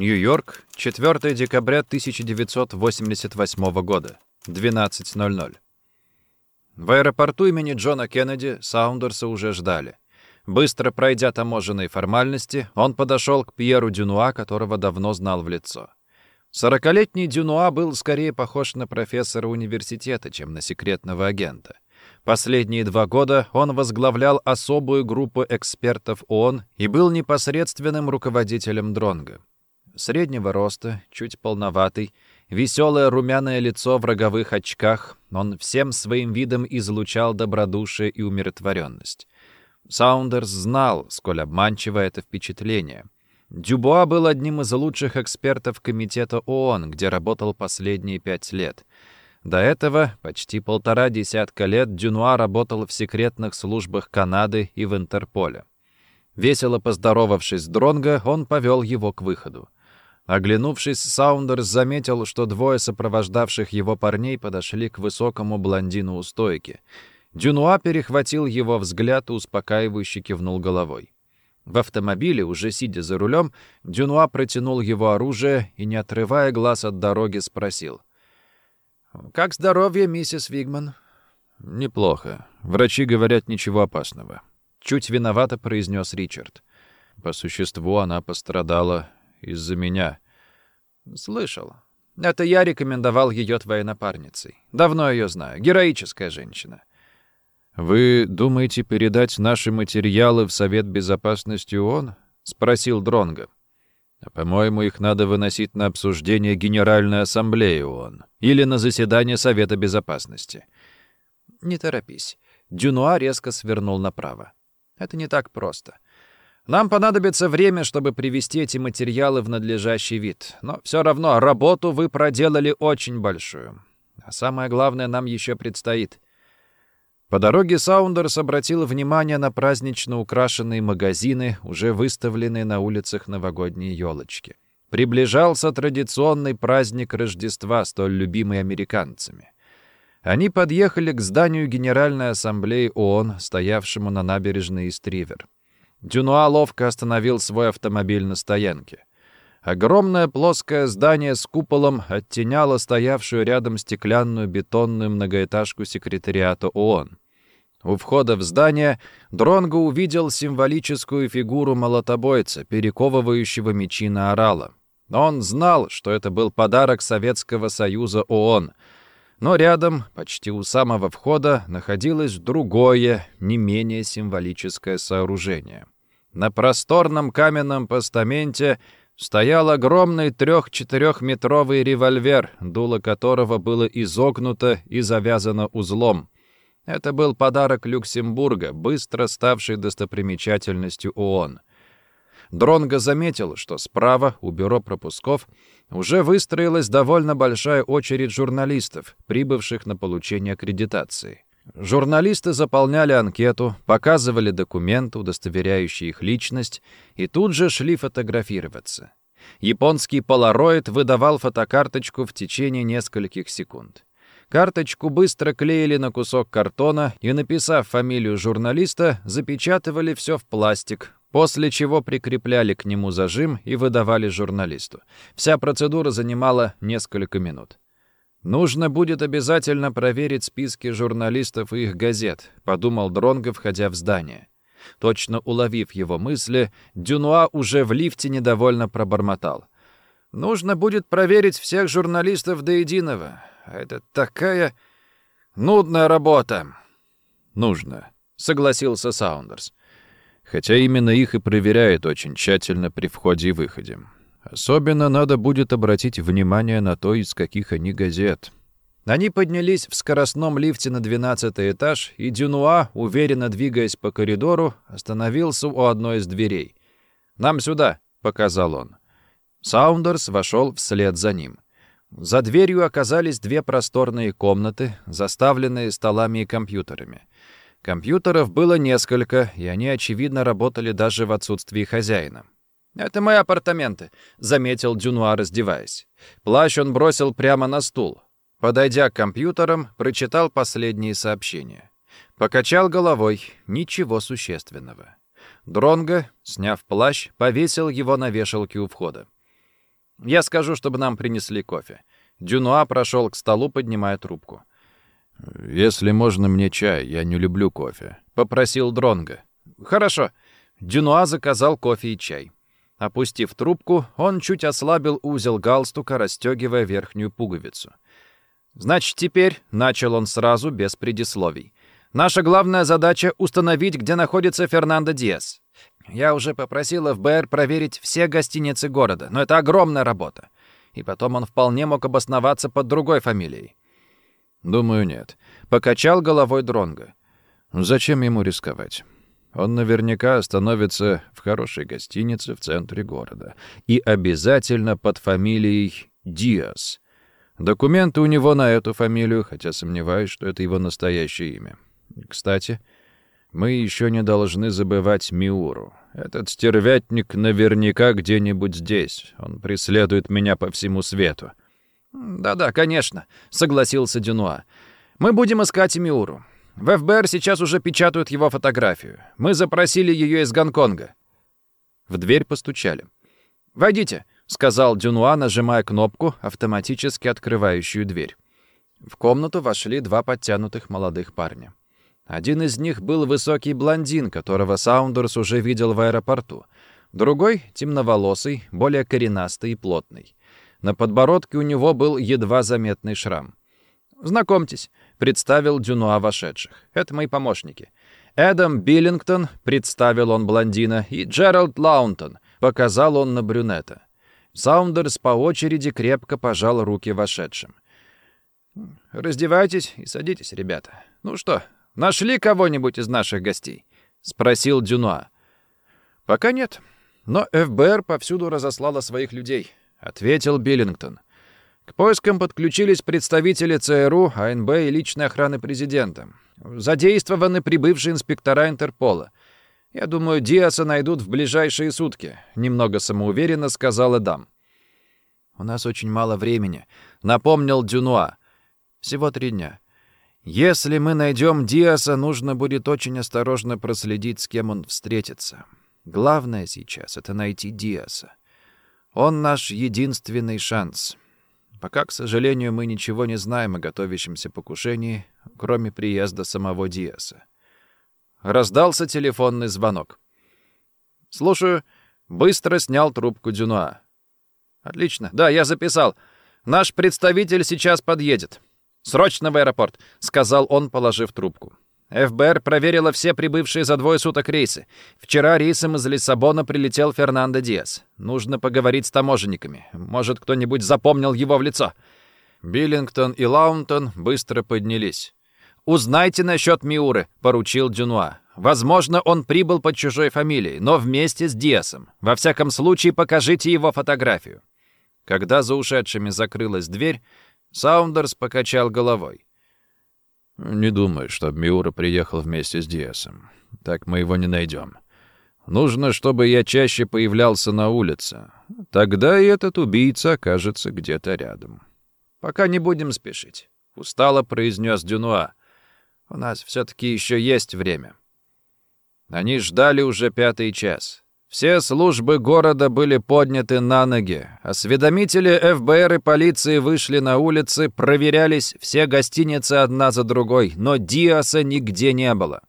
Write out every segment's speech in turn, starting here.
Нью-Йорк, 4 декабря 1988 года, 12.00. В аэропорту имени Джона Кеннеди Саундерса уже ждали. Быстро пройдя таможенные формальности, он подошел к Пьеру Дюнуа, которого давно знал в лицо. Сорокалетний Дюнуа был скорее похож на профессора университета, чем на секретного агента. Последние два года он возглавлял особую группу экспертов ООН и был непосредственным руководителем Дронга. Среднего роста, чуть полноватый, веселое румяное лицо в роговых очках, он всем своим видом излучал добродушие и умиротворенность. Саундерс знал, сколь обманчиво это впечатление. Дюбуа был одним из лучших экспертов Комитета ООН, где работал последние пять лет. До этого почти полтора десятка лет Дюнуа работал в секретных службах Канады и в Интерполе. Весело поздоровавшись с Дронго, он повел его к выходу. Оглянувшись, Саундерс заметил, что двое сопровождавших его парней подошли к высокому блондину у стойки — Дюнуа перехватил его взгляд и успокаивающе кивнул головой. В автомобиле, уже сидя за рулем, Дюнуа протянул его оружие и, не отрывая глаз от дороги, спросил. «Как здоровье, миссис Вигман?» «Неплохо. Врачи говорят, ничего опасного». Чуть виновато произнес Ричард. «По существу она пострадала из-за меня». «Слышал. Это я рекомендовал ее твоей напарницей. Давно ее знаю. Героическая женщина. «Вы думаете передать наши материалы в Совет Безопасности ООН?» — спросил Дронго. «А, по-моему, их надо выносить на обсуждение Генеральной Ассамблеи ООН или на заседание Совета Безопасности». «Не торопись». Дюнуа резко свернул направо. «Это не так просто. Нам понадобится время, чтобы привести эти материалы в надлежащий вид. Но все равно работу вы проделали очень большую. А самое главное нам еще предстоит — по дороге Саундерс обратил внимание на празднично украшенные магазины, уже выставленные на улицах новогодние елочки. Приближался традиционный праздник Рождества, столь любимый американцами. Они подъехали к зданию Генеральной Ассамблеи ООН, стоявшему на набережной Истривер. Дюнуа ловко остановил свой автомобиль на стоянке. Огромное плоское здание с куполом оттеняло стоявшую рядом стеклянную бетонную многоэтажку секретариата ООН. У входа в здание Дронго увидел символическую фигуру молотобойца, перековывающего мечи на орала. Он знал, что это был подарок Советского Союза ООН. Но рядом, почти у самого входа, находилось другое, не менее символическое сооружение. На просторном каменном постаменте стоял огромный трех-четырехметровый револьвер, дуло которого было изогнуто и завязано узлом. Это был подарок Люксембурга, быстро ставший достопримечательностью ООН. Дронго заметил, что справа, у бюро пропусков, уже выстроилась довольно большая очередь журналистов, прибывших на получение аккредитации. Журналисты заполняли анкету, показывали документы, удостоверяющие их личность, и тут же шли фотографироваться. Японский полароид выдавал фотокарточку в течение нескольких секунд. Карточку быстро клеили на кусок картона и, написав фамилию журналиста, запечатывали все в пластик, после чего прикрепляли к нему зажим и выдавали журналисту. Вся процедура занимала несколько минут. «Нужно будет обязательно проверить списки журналистов и их газет», — подумал Дронго, входя в здание. Точно уловив его мысли, Дюнуа уже в лифте недовольно пробормотал. «Нужно будет проверить всех журналистов до единого. Это такая нудная работа. Нужно, согласился Саундерс. Хотя именно их и проверяют очень тщательно при входе и выходе. Особенно надо будет обратить внимание на то, из каких они газет. Они поднялись в скоростном лифте на двенадцатый этаж, и Дюнуа, уверенно двигаясь по коридору, остановился у одной из дверей. «Нам сюда», — показал он. Саундерс вошел вслед за ним. За дверью оказались две просторные комнаты, заставленные столами и компьютерами. Компьютеров было несколько, и они, очевидно, работали даже в отсутствии хозяина. «Это мои апартаменты», — заметил Дюнуа, раздеваясь. Плащ он бросил прямо на стул. Подойдя к компьютерам, прочитал последние сообщения. Покачал головой. Ничего существенного. Дронго, сняв плащ, повесил его на вешалке у входа. Я скажу, чтобы нам принесли кофе». Дюнуа прошел к столу, поднимая трубку. «Если можно мне чай, я не люблю кофе», — попросил Дронга. «Хорошо». Дюнуа заказал кофе и чай. Опустив трубку, он чуть ослабил узел галстука, расстегивая верхнюю пуговицу. «Значит, теперь», — начал он сразу, без предисловий, «наша главная задача — установить, где находится Фернандо Диас. Я уже попросил ФБР проверить все гостиницы города, но это огромная работа. И потом он вполне мог обосноваться под другой фамилией. «Думаю, нет», — покачал головой Дронга. «Зачем ему рисковать? Он наверняка остановится в хорошей гостинице в центре города. И обязательно под фамилией Диас. Документы у него на эту фамилию, хотя сомневаюсь, что это его настоящее имя. Кстати, мы еще не должны забывать Миуру. Этот стервятник наверняка где-нибудь здесь. Он преследует меня по всему свету. «Да-да, конечно», — согласился Дюнуа. «Мы будем искать Миуру. В ФБР сейчас уже печатают его фотографию. Мы запросили ее из Гонконга». В дверь постучали. «Войдите», — сказал Дюнуа, нажимая кнопку, автоматически открывающую дверь. В комнату вошли два подтянутых молодых парня. Один из них был высокий блондин, которого Саундерс уже видел в аэропорту. Другой — темноволосый, более коренастый и плотный. На подбородке у него был едва заметный шрам. «Знакомьтесь», — представил Дюнуа вошедших. «Это мои помощники. Эдам Биллингтон», — представил он блондина, и Джеральд Лаунтон, — показал он на брюнета. Саундерс по очереди крепко пожал руки вошедшим. «Раздевайтесь и садитесь, ребята. Ну что, нашли кого-нибудь из наших гостей?» — спросил Дюнуа. «Пока нет, но ФБР повсюду разослала своих людей», — ответил Биллингтон. К поискам подключились представители ЦРУ, АНБ и личной охраны президента. Задействованы прибывшие инспектора Интерпола. Я думаю, Диаса найдут в ближайшие сутки, немного самоуверенно сказала дам. У нас очень мало времени, напомнил Дюнуа. Всего три дня. Если мы найдем Диаса, нужно будет очень осторожно проследить, с кем он встретится. Главное сейчас — это найти Диаса. Он наш единственный шанс. Пока, к сожалению, мы ничего не знаем о готовящемся покушении, кроме приезда самого Диаса. Раздался телефонный звонок. «Слушаю». Быстро снял трубку Дюнуа. «Отлично. Да, я записал. Наш представитель сейчас подъедет. Срочно в аэропорт», — сказал он, положив трубку. ФБР проверила все прибывшие за двое суток рейсы. Вчера рейсом из Лиссабона прилетел Фернандо Диас. Нужно поговорить с таможенниками. Может, кто-нибудь запомнил его в лицо. Биллингтон и Лаунтон быстро поднялись. «Узнайте насчет Миуры», — поручил Дюнуа. «Возможно, он прибыл под чужой фамилией, но вместе с Диасом. Во всяком случае, покажите его фотографию». Когда за ушедшими закрылась дверь, Саундерс покачал головой. «Не думаю, чтобы Миура приехал вместе с Диасом. Так мы его не найдем. Нужно, чтобы я чаще появлялся на улице. Тогда и этот убийца окажется где-то рядом». «Пока не будем спешить», — устало произнес Дюнуа. «У нас все-таки еще есть время». Они ждали уже пятый час. Все службы города были подняты на ноги. Осведомители ФБР и полиции вышли на улицы, проверялись все гостиницы одна за другой, но Диаса нигде не было.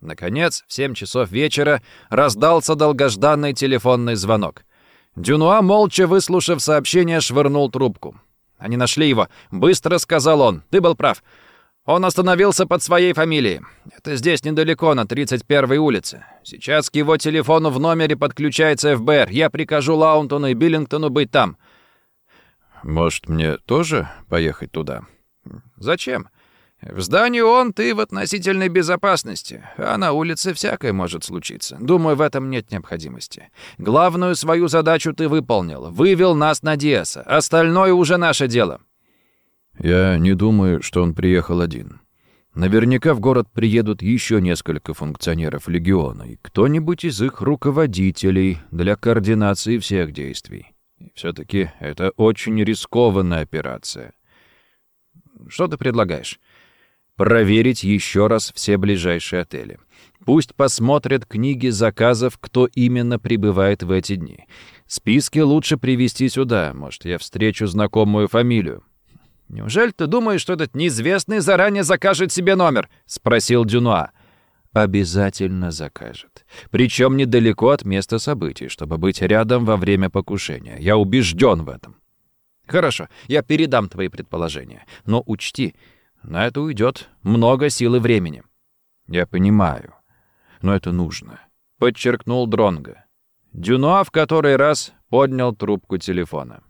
Наконец, в 7 часов вечера раздался долгожданный телефонный звонок. Дюнуа, молча выслушав сообщение, швырнул трубку. «Они нашли его. Быстро», — сказал он. «Ты был прав. Он остановился под своей фамилией. Это здесь недалеко, на 31-й улице. Сейчас к его телефону в номере подключается ФБР. Я прикажу Лаунтону и Биллингтону быть там. Может, мне тоже поехать туда? Зачем? В здании он, ты в относительной безопасности, а на улице всякое может случиться. Думаю, в этом нет необходимости. Главную свою задачу ты выполнил, вывел нас на Диаса. Остальное уже наше дело. Я не думаю, что он приехал один. Наверняка в город приедут еще несколько функционеров легиона и кто-нибудь из их руководителей для координации всех действий. Все-таки это очень рискованная операция. Что ты предлагаешь? проверить еще раз все ближайшие отели. Пусть посмотрят книги заказов, кто именно прибывает в эти дни. Списки лучше привести сюда, может, я встречу знакомую фамилию. «Неужели ты думаешь, что этот неизвестный заранее закажет себе номер?» — спросил Дюнуа. «Обязательно закажет. Причем недалеко от места событий, чтобы быть рядом во время покушения. Я убежден в этом». «Хорошо, я передам твои предположения. Но учти, на это уйдет много сил и времени». «Я понимаю, но это нужно», — подчеркнул Дронго. Дюнуа в который раз поднял трубку телефона.